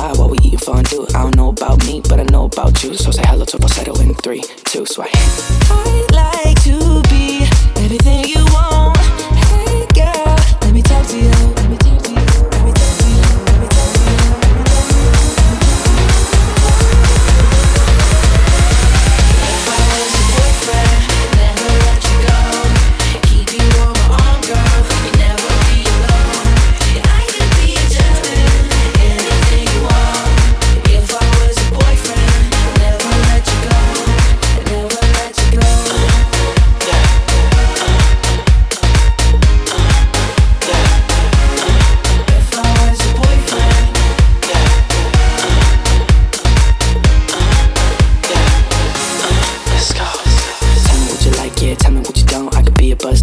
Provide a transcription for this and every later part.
while we eating fondue. I don't know about me, but I know about you. So say hello to falsetto in three, two, swipe. I like to be everything you want.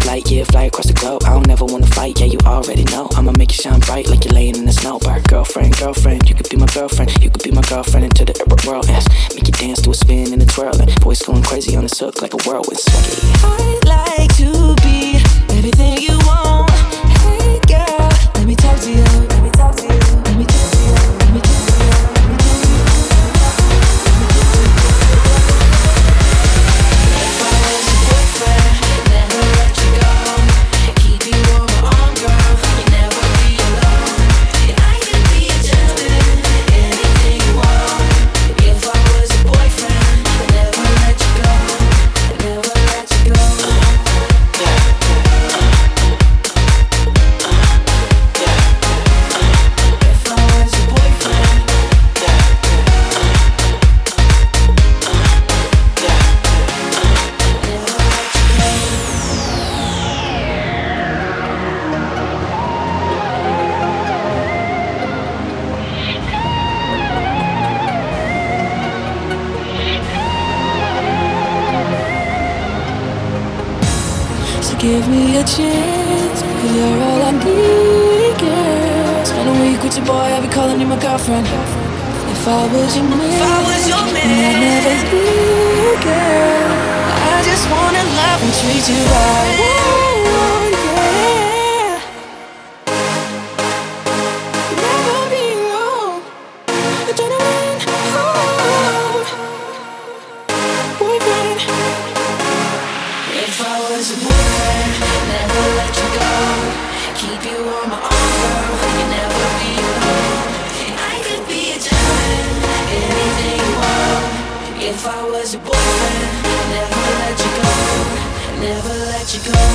light, yeah, fly across the globe. I don't ever wanna fight, yeah, you already know. I'ma make you shine bright like you're laying in the snow. But girlfriend, girlfriend, you could be my girlfriend, you could be my girlfriend into the upper world. Yes, make you dance to a spin and a twirl. And boys going crazy on the hook like a whirlwind. give me a chance, cause you're all I need, girl. Spend a week with your boy, I'll be calling you my girlfriend. If I was your man, if I was your man, I'd never be, girl. I just wanna love and treat you right. if I was a woman, never let you go. Keep you on my arm, you never be alone. I could be gentleman, anything you want. If I was boyfriend, never let you go, never let you go.